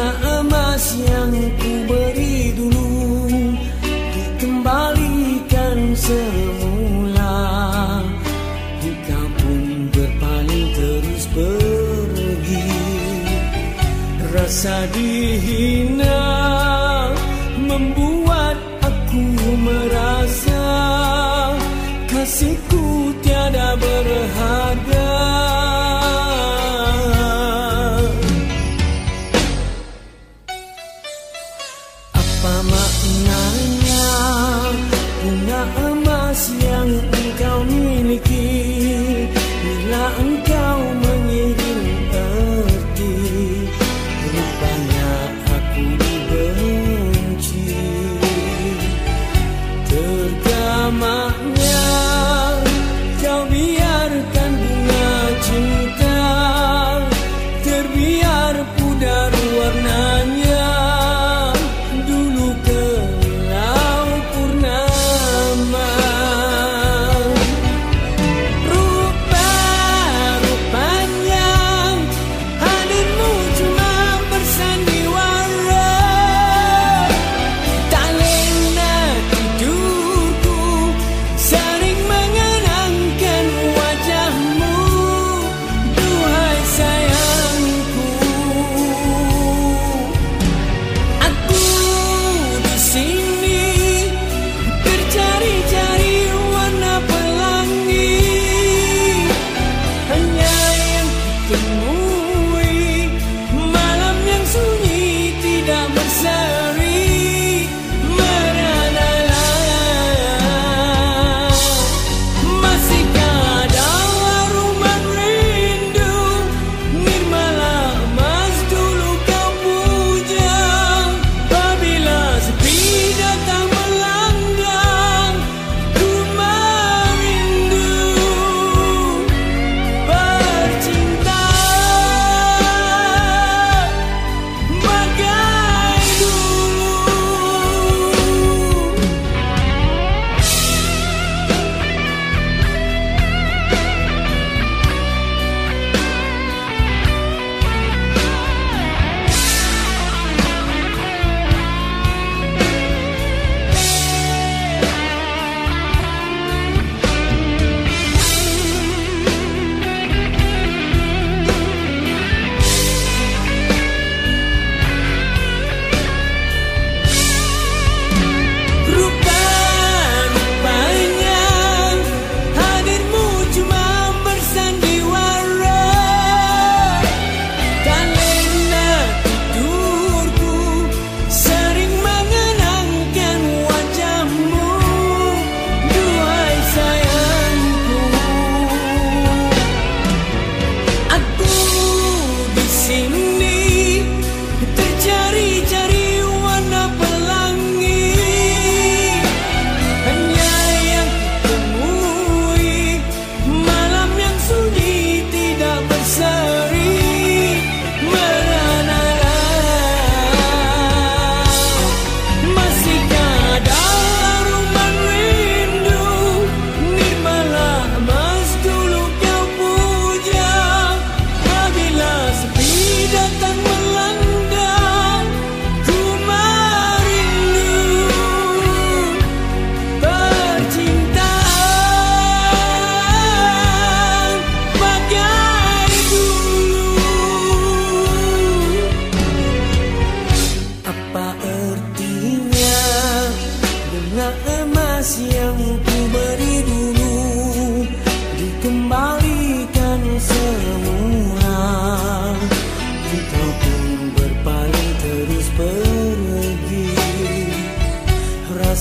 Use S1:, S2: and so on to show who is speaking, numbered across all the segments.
S1: bunga emas yang ku beri dulu dikembalikan semula. Jika pun berpaling terus pergi. Rasa dihina membuat aku merasa kasihku tiada rumahnya Kau biarkan bunga cinta Terbiar pudar warna.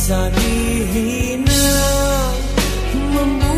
S1: Zanihin Membuat